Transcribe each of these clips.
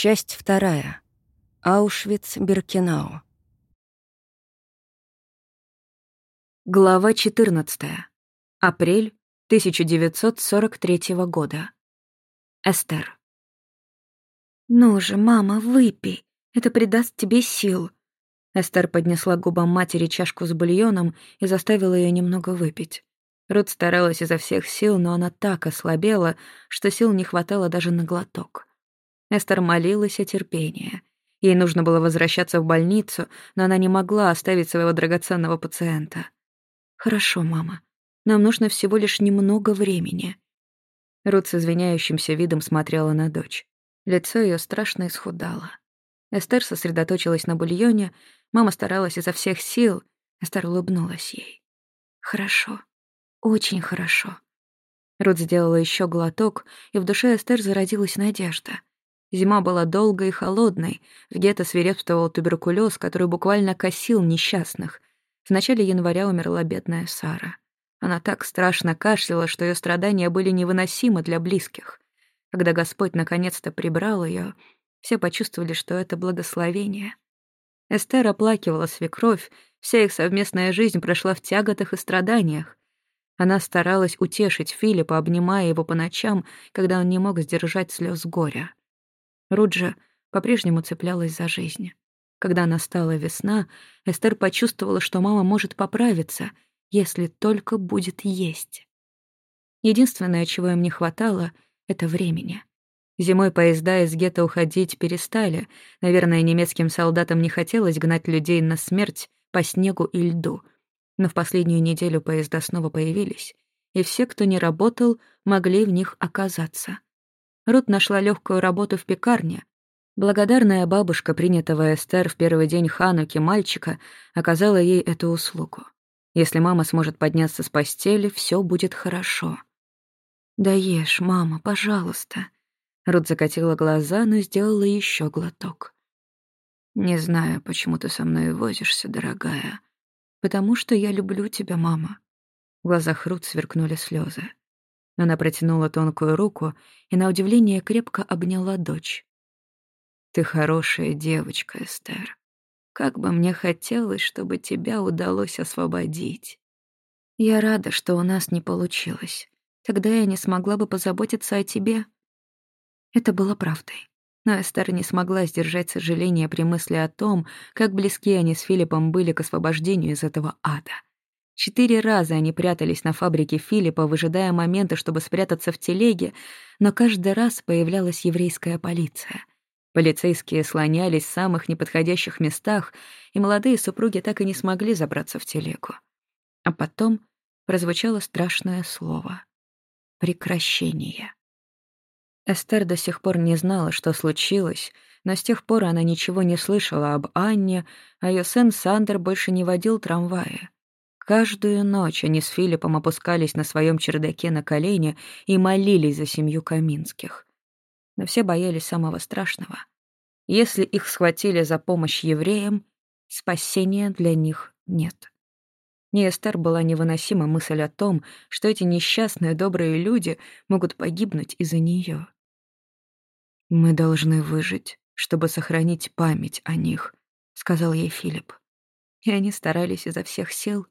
Часть вторая. Аушвиц-Биркенау. Глава 14. Апрель 1943 года. Эстер. «Ну же, мама, выпей. Это придаст тебе сил». Эстер поднесла губам матери чашку с бульоном и заставила ее немного выпить. Рут старалась изо всех сил, но она так ослабела, что сил не хватало даже на глоток. Эстер молилась о терпении. Ей нужно было возвращаться в больницу, но она не могла оставить своего драгоценного пациента. «Хорошо, мама. Нам нужно всего лишь немного времени». Рут с извиняющимся видом смотрела на дочь. Лицо ее страшно исхудало. Эстер сосредоточилась на бульоне, мама старалась изо всех сил, Эстер улыбнулась ей. «Хорошо. Очень хорошо». Рут сделала еще глоток, и в душе Эстер зародилась надежда. Зима была долгой и холодной, в гетто свирепствовал туберкулез, который буквально косил несчастных. В начале января умерла бедная Сара. Она так страшно кашляла, что ее страдания были невыносимы для близких. Когда Господь наконец-то прибрал ее, все почувствовали, что это благословение. Эстер оплакивала свекровь, вся их совместная жизнь прошла в тяготах и страданиях. Она старалась утешить Филиппа, обнимая его по ночам, когда он не мог сдержать слез горя. Руджа по-прежнему цеплялась за жизнь. Когда настала весна, Эстер почувствовала, что мама может поправиться, если только будет есть. Единственное, чего им не хватало, — это времени. Зимой поезда из гетто уходить перестали. Наверное, немецким солдатам не хотелось гнать людей на смерть по снегу и льду — но в последнюю неделю поезда снова появились, и все, кто не работал, могли в них оказаться. Рут нашла легкую работу в пекарне. Благодарная бабушка, принятого Эстер в первый день Хануки мальчика, оказала ей эту услугу. Если мама сможет подняться с постели, все будет хорошо. «Да ешь, мама, пожалуйста». Рут закатила глаза, но сделала еще глоток. «Не знаю, почему ты со мной возишься, дорогая», «Потому что я люблю тебя, мама». В глазах Рут сверкнули слезы. Она протянула тонкую руку и, на удивление, крепко обняла дочь. «Ты хорошая девочка, Эстер. Как бы мне хотелось, чтобы тебя удалось освободить. Я рада, что у нас не получилось. Тогда я не смогла бы позаботиться о тебе». Это было правдой. Но Эстер не смогла сдержать сожаление при мысли о том, как близки они с Филиппом были к освобождению из этого ада. Четыре раза они прятались на фабрике Филиппа, выжидая момента, чтобы спрятаться в телеге, но каждый раз появлялась еврейская полиция. Полицейские слонялись в самых неподходящих местах, и молодые супруги так и не смогли забраться в телегу. А потом прозвучало страшное слово — прекращение. Эстер до сих пор не знала, что случилось, но с тех пор она ничего не слышала об Анне, а ее сын Сандер больше не водил трамвая. Каждую ночь они с Филиппом опускались на своем чердаке на колени и молились за семью Каминских. Но все боялись самого страшного. Если их схватили за помощь евреям, спасения для них нет. Не Эстер была невыносима мысль о том, что эти несчастные добрые люди могут погибнуть из-за нее. «Мы должны выжить, чтобы сохранить память о них», — сказал ей Филипп. И они старались изо всех сил,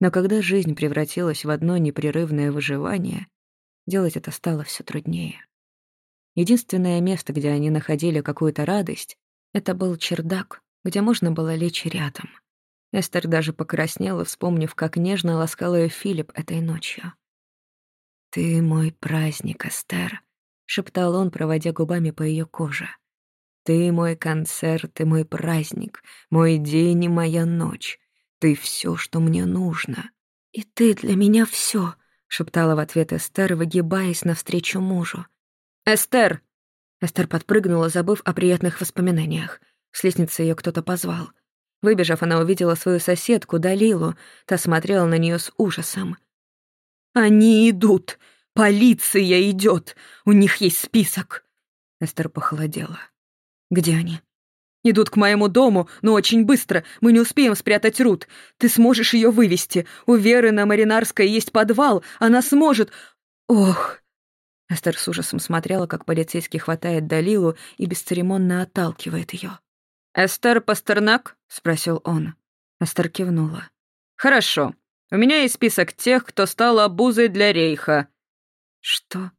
но когда жизнь превратилась в одно непрерывное выживание, делать это стало все труднее. Единственное место, где они находили какую-то радость, это был чердак, где можно было лечь рядом. Эстер даже покраснела, вспомнив, как нежно ласкал ее Филипп этой ночью. «Ты мой праздник, Эстер», — шептал он, проводя губами по ее коже. «Ты мой концерт и мой праздник, мой день и моя ночь. Ты все, что мне нужно». «И ты для меня все, шептала в ответ Эстер, выгибаясь навстречу мужу. «Эстер!» Эстер подпрыгнула, забыв о приятных воспоминаниях. С лестницы ее кто-то позвал. Выбежав, она увидела свою соседку, Далилу. Та смотрела на нее с ужасом. «Они идут!» «Полиция идет! У них есть список!» Эстер похолодела. «Где они?» «Идут к моему дому, но очень быстро. Мы не успеем спрятать Рут. Ты сможешь ее вывести. У Веры на Маринарской есть подвал. Она сможет...» «Ох!» Эстер с ужасом смотрела, как полицейский хватает Далилу и бесцеремонно отталкивает ее. «Эстер Пастернак?» — спросил он. Эстер кивнула. «Хорошо. У меня есть список тех, кто стал обузой для рейха». «Что?»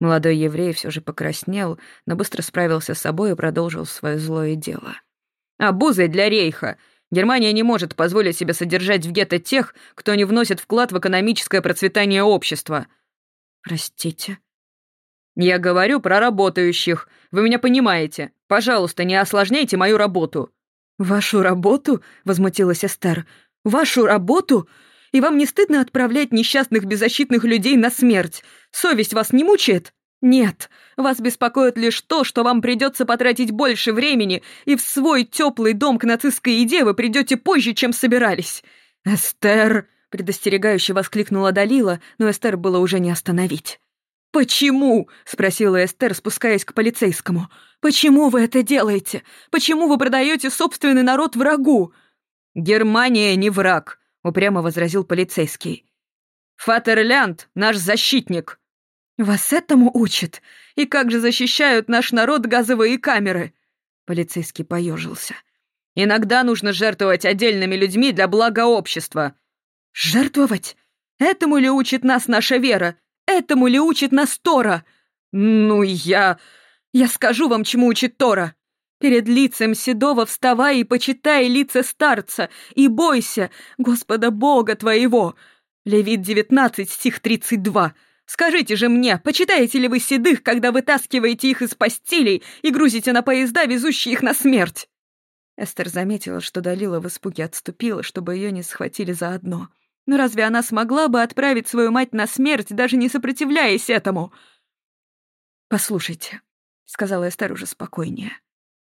Молодой еврей все же покраснел, но быстро справился с собой и продолжил свое злое дело. «Обузой для рейха. Германия не может позволить себе содержать в гетто тех, кто не вносит вклад в экономическое процветание общества». «Простите?» «Я говорю про работающих. Вы меня понимаете. Пожалуйста, не осложняйте мою работу». «Вашу работу?» — возмутилась Эстер. «Вашу работу? И вам не стыдно отправлять несчастных беззащитных людей на смерть? Совесть вас не мучает?» «Нет, вас беспокоит лишь то, что вам придется потратить больше времени, и в свой теплый дом к нацистской еде вы придете позже, чем собирались». «Эстер!» — предостерегающе воскликнула Далила, но Эстер было уже не остановить. «Почему?» — спросила Эстер, спускаясь к полицейскому. «Почему вы это делаете? Почему вы продаете собственный народ врагу?» «Германия не враг», — упрямо возразил полицейский. «Фатерлянд — наш защитник». «Вас этому учат? И как же защищают наш народ газовые камеры?» Полицейский поежился. «Иногда нужно жертвовать отдельными людьми для блага общества». «Жертвовать? Этому ли учит нас наша вера? Этому ли учит нас Тора? Ну, я... Я скажу вам, чему учит Тора. Перед лицем седого вставай и почитай лица старца, и бойся Господа Бога твоего. Левит 19, стих 32. Скажите же мне, почитаете ли вы седых, когда вытаскиваете их из постелей и грузите на поезда, везущие их на смерть?» Эстер заметила, что Далила в испуге отступила, чтобы ее не схватили заодно. Но разве она смогла бы отправить свою мать на смерть, даже не сопротивляясь этому? «Послушайте», — сказала Эстер уже спокойнее.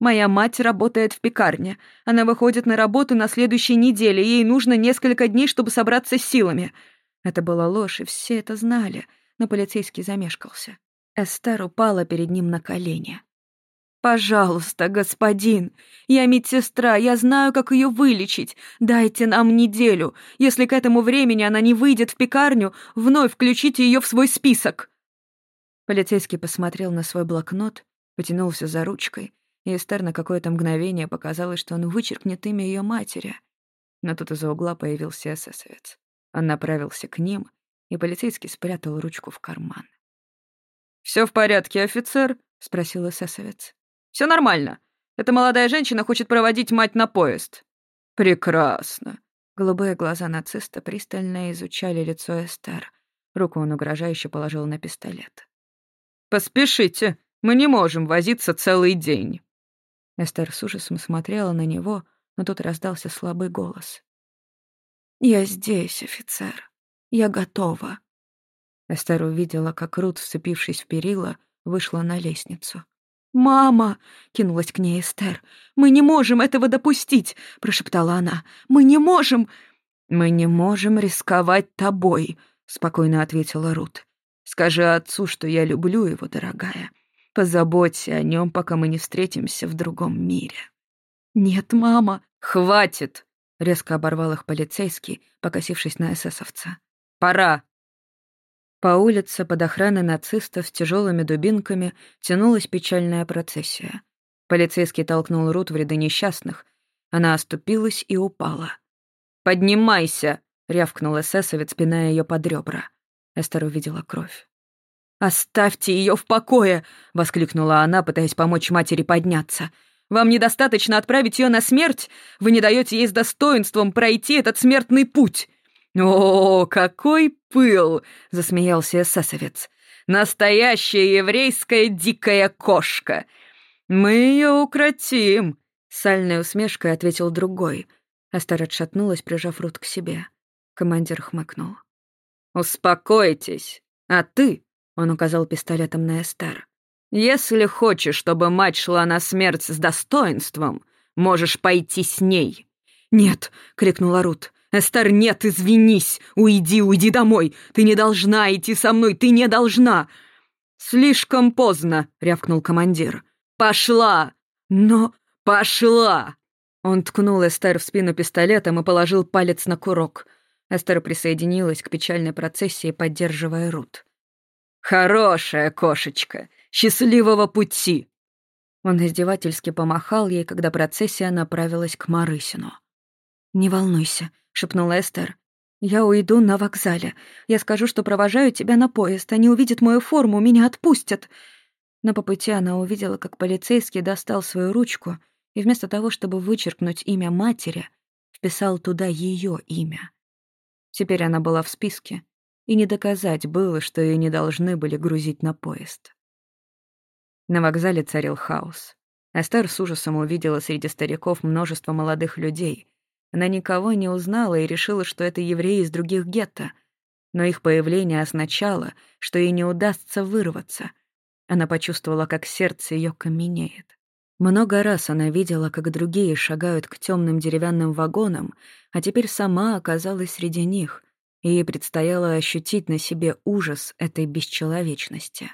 «Моя мать работает в пекарне. Она выходит на работу на следующей неделе, ей нужно несколько дней, чтобы собраться с силами». Это была ложь, и все это знали, но полицейский замешкался. Эстер упала перед ним на колени. «Пожалуйста, господин, я медсестра, я знаю, как ее вылечить. Дайте нам неделю. Если к этому времени она не выйдет в пекарню, вновь включите ее в свой список». Полицейский посмотрел на свой блокнот, потянулся за ручкой, и Эстер на какое-то мгновение показалось, что он вычеркнет имя ее матери. Но тут из-за угла появился эсэсовец. Он направился к ним, и полицейский спрятал ручку в карман. «Все в порядке, офицер?» — спросил эсэсовец. Все нормально. Эта молодая женщина хочет проводить мать на поезд». «Прекрасно». Голубые глаза нациста пристально изучали лицо Эстер. Руку он угрожающе положил на пистолет. «Поспешите, мы не можем возиться целый день». Эстер с ужасом смотрела на него, но тут раздался слабый голос. «Я здесь, офицер. Я готова». Эстер увидела, как Рут, вцепившись в перила, вышла на лестницу. «Мама!» — кинулась к ней Эстер. «Мы не можем этого допустить!» — прошептала она. «Мы не можем...» «Мы не можем рисковать тобой», — спокойно ответила Рут. «Скажи отцу, что я люблю его, дорогая. Позаботься о нем, пока мы не встретимся в другом мире». «Нет, мама!» «Хватит!» — резко оборвал их полицейский, покосившись на эсэсовца. «Пора!» По улице под охраной нацистов с тяжелыми дубинками тянулась печальная процессия. Полицейский толкнул Рут в ряды несчастных. Она оступилась и упала. «Поднимайся!» — рявкнул эсэсовец, пиная ее под ребра. Эстер увидела кровь. «Оставьте ее в покое!» — воскликнула она, пытаясь помочь матери подняться. «Вам недостаточно отправить ее на смерть? Вы не даете ей с достоинством пройти этот смертный путь!» «О, какой пыл!» — засмеялся эсэсовец. «Настоящая еврейская дикая кошка! Мы ее укротим!» Сальной усмешкой ответил другой. Астар отшатнулась, прижав Рут к себе. Командир хмыкнул. «Успокойтесь. А ты?» — он указал пистолетом на Эстер. «Если хочешь, чтобы мать шла на смерть с достоинством, можешь пойти с ней». «Нет!» — крикнула Рут. «Эстер, нет, извинись! Уйди, уйди домой! Ты не должна идти со мной, ты не должна!» «Слишком поздно!» — рявкнул командир. «Пошла! Но пошла!» Он ткнул Эстер в спину пистолетом и положил палец на курок. Эстер присоединилась к печальной процессии, поддерживая Рут. «Хорошая кошечка! Счастливого пути!» Он издевательски помахал ей, когда процессия направилась к Марысину. «Не волнуйся», — шепнула Эстер. «Я уйду на вокзале. Я скажу, что провожаю тебя на поезд. Они увидят мою форму, меня отпустят». Но по пути она увидела, как полицейский достал свою ручку и вместо того, чтобы вычеркнуть имя матери, вписал туда ее имя. Теперь она была в списке, и не доказать было, что ее не должны были грузить на поезд. На вокзале царил хаос. Эстер с ужасом увидела среди стариков множество молодых людей. Она никого не узнала и решила, что это евреи из других гетто. Но их появление означало, что ей не удастся вырваться. Она почувствовала, как сердце ее каменеет. Много раз она видела, как другие шагают к темным деревянным вагонам, а теперь сама оказалась среди них, и ей предстояло ощутить на себе ужас этой бесчеловечности.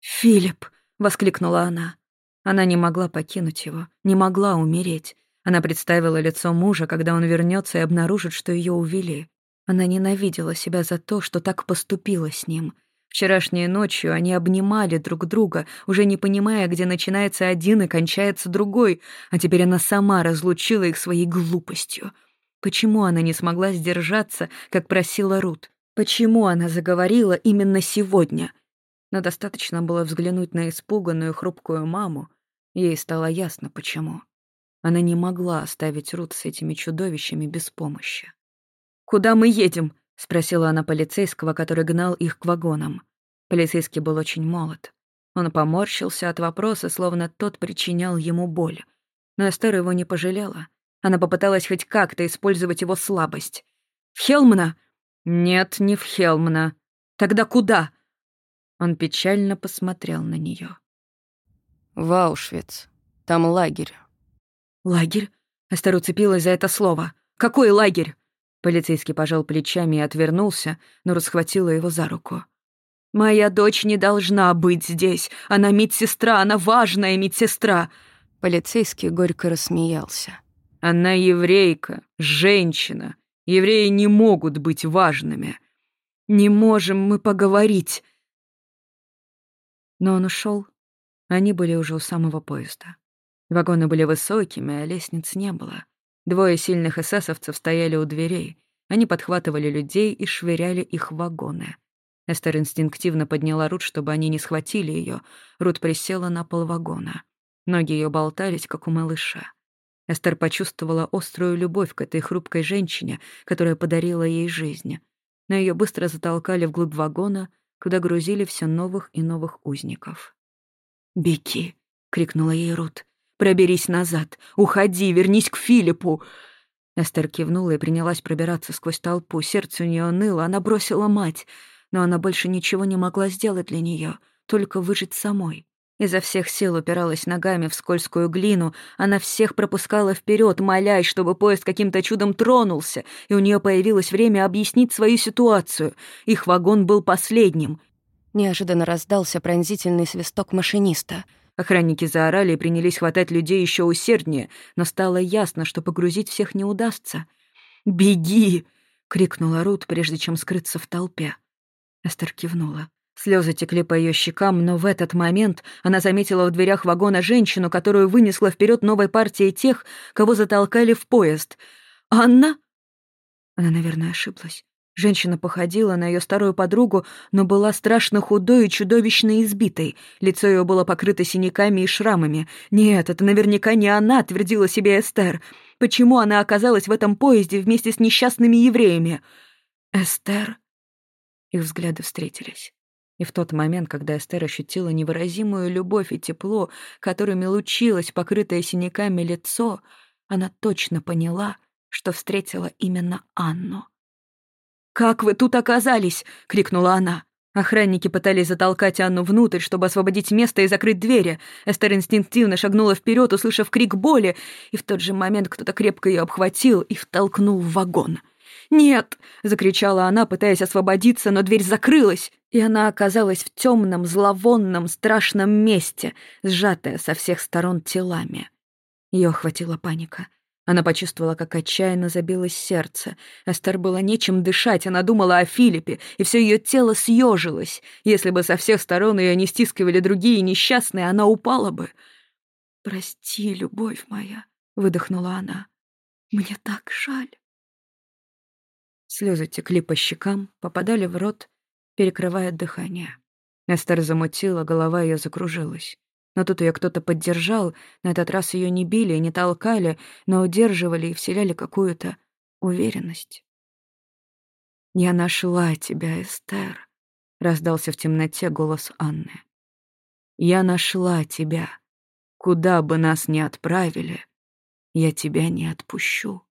«Филипп!» — воскликнула она. Она не могла покинуть его, не могла умереть. Она представила лицо мужа, когда он вернется и обнаружит, что ее увели. Она ненавидела себя за то, что так поступила с ним. Вчерашней ночью они обнимали друг друга, уже не понимая, где начинается один и кончается другой, а теперь она сама разлучила их своей глупостью. Почему она не смогла сдержаться, как просила Рут? Почему она заговорила именно сегодня — но достаточно было взглянуть на испуганную хрупкую маму, ей стало ясно, почему. Она не могла оставить Рут с этими чудовищами без помощи. «Куда мы едем?» — спросила она полицейского, который гнал их к вагонам. Полицейский был очень молод. Он поморщился от вопроса, словно тот причинял ему боль. Но Эстер его не пожалела. Она попыталась хоть как-то использовать его слабость. «В Хелмна?» «Нет, не в Хелмна. Тогда куда?» Он печально посмотрел на нее. «В Аушвиц. Там лагерь». «Лагерь?» Эстер уцепилась за это слово. «Какой лагерь?» Полицейский пожал плечами и отвернулся, но расхватила его за руку. «Моя дочь не должна быть здесь. Она медсестра, она важная медсестра!» Полицейский горько рассмеялся. «Она еврейка, женщина. Евреи не могут быть важными. Не можем мы поговорить. Но он ушел. Они были уже у самого поезда. Вагоны были высокими, а лестниц не было. Двое сильных эсэсовцев стояли у дверей. Они подхватывали людей и швыряли их в вагоны. Эстер инстинктивно подняла Рут, чтобы они не схватили ее. Рут присела на пол вагона. Ноги ее болтались, как у малыша. Эстер почувствовала острую любовь к этой хрупкой женщине, которая подарила ей жизнь. Но ее быстро затолкали вглубь вагона — куда грузили все новых и новых узников. «Беги!» — крикнула ей Рут. «Проберись назад! Уходи! Вернись к Филиппу!» Эстер кивнула и принялась пробираться сквозь толпу. Сердце у нее ныло, она бросила мать, но она больше ничего не могла сделать для нее, только выжить самой. Изо всех сил упиралась ногами в скользкую глину, она всех пропускала вперед, молясь, чтобы поезд каким-то чудом тронулся, и у нее появилось время объяснить свою ситуацию. Их вагон был последним. Неожиданно раздался пронзительный свисток машиниста. Охранники заорали и принялись хватать людей еще усерднее, но стало ясно, что погрузить всех не удастся. «Беги!» — крикнула Рут, прежде чем скрыться в толпе. Эстер кивнула. Слезы текли по ее щекам, но в этот момент она заметила в дверях вагона женщину, которую вынесла вперед новой партией тех, кого затолкали в поезд. «Анна?» Она, наверное, ошиблась. Женщина походила на ее старую подругу, но была страшно худой и чудовищно избитой. Лицо ее было покрыто синяками и шрамами. «Нет, это наверняка не она», — твердила себе Эстер. «Почему она оказалась в этом поезде вместе с несчастными евреями?» «Эстер?» Их взгляды встретились. И в тот момент, когда Эстер ощутила невыразимую любовь и тепло, которыми лучилось покрытое синяками лицо, она точно поняла, что встретила именно Анну. «Как вы тут оказались?» — крикнула она. Охранники пытались затолкать Анну внутрь, чтобы освободить место и закрыть двери. Эстер инстинктивно шагнула вперед, услышав крик боли, и в тот же момент кто-то крепко ее обхватил и втолкнул в вагон. «Нет!» — закричала она, пытаясь освободиться, но дверь закрылась, и она оказалась в темном, зловонном, страшном месте, сжатая со всех сторон телами. Ее охватила паника. Она почувствовала, как отчаянно забилось сердце. Эстер было нечем дышать, она думала о Филиппе, и все ее тело съежилось. Если бы со всех сторон ее не стискивали другие несчастные, она упала бы. «Прости, любовь моя», — выдохнула она. «Мне так жаль». Слезы текли по щекам, попадали в рот, перекрывая дыхание. Эстер замутила, голова ее закружилась. Но тут ее кто-то поддержал, на этот раз ее не били и не толкали, но удерживали и вселяли какую-то уверенность. «Я нашла тебя, Эстер», — раздался в темноте голос Анны. «Я нашла тебя. Куда бы нас ни отправили, я тебя не отпущу».